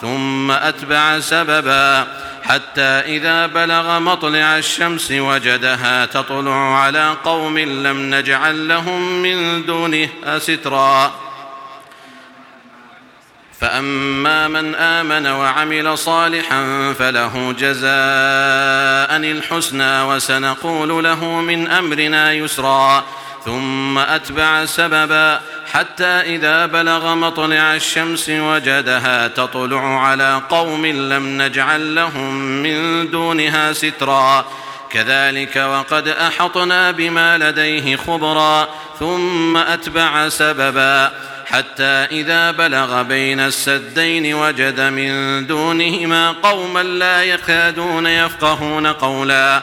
ثم أتبع سببا حتى إذا بلغ مطلع الشمس وجدها تطلع على قوم لم نجعل لهم من دونه سترا. فأما من آمن وعمل صالحا فله جزاء الحسنى وسنقول له من أمرنا يسرا. ثم أتبع سببا حتى إذا بلغ مطلع الشمس وجدها تطلع على قوم لم نجعل لهم من دونها سترا. كذلك وقد أحطنا بما لديه خبرا ثم أتبع سببا. حتى إذا بلغ بين السدين وجد من دونهما قوما لا يكادون يفقهون قولا.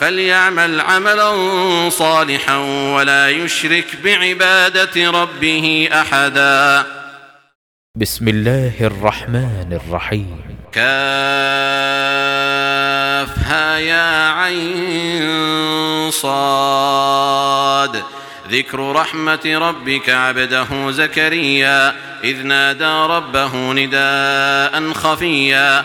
فليعمل عملا صالحا ولا يشرك بعبادة ربه أحدا. بسم الله الرحمن الرحيم. كافها يا عين صاد. ذكر رحمة ربك عبده زكريا. إذ نادى ربه نداء خفيا.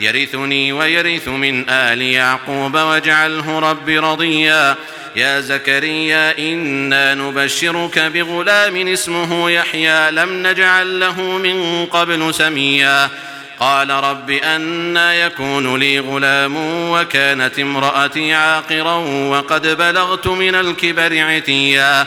يرثني ويرث من آل يعقوب واجعله رب رضيا. يا زكريا إنا نبشرك بغلام اسمه يحيى. لم نجعل له من قبل سميا. قال رب أنا يكون لي غلام وكانت امرأتي عاقرا وقد بلغت من الكبر عتيا.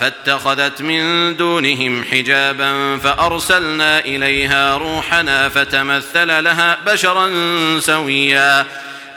فاتخذت من دونهم حجابا فأرسلنا إليها روحنا فتمثل لها بشرا سويا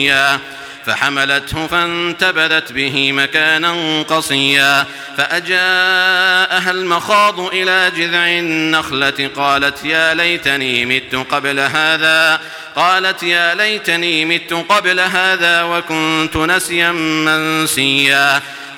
قصيا فحملته فانتبذت به مكانا قصيا. فأجاءها المخاض إلى جذع النخلة قالت يا ليتني مت قبل هذا. قالت يا ليتني مت قبل هذا وكنت نسيا منسيا.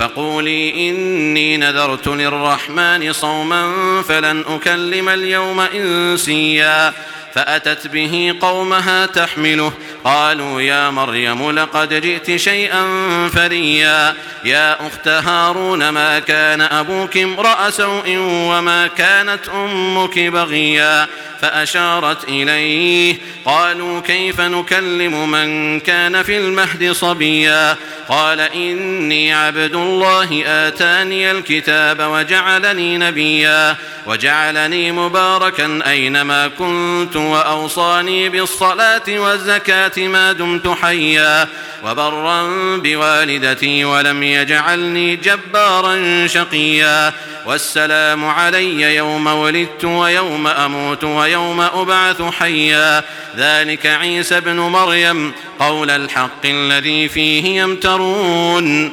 فقولي إني نذرت للرحمن صوما فلن أكلم اليوم إنسيا فأتت به قومها تحمله. قالوا يا مريم لقد جئت شيئا فريا. يا أخت هارون ما كان أبوك امرأ سوء وما كانت أمك بغيا. فأشارت إليه. قالوا كيف نكلم من كان في المهد صبيا؟ قال إني عبد الله آتاني الكتاب وجعلني نبيا وجعلني مباركا أينما كنت وأوصاني بالصلاة والزكاة ما دمت حيا وبرا بوالدتي ولم يجعلني جبارا شقيا والسلام علي يوم ولدت ويوم أموت ويوم أبعث حيا ذلك عيسى بن مريم قول الحق الذي فيه يمترون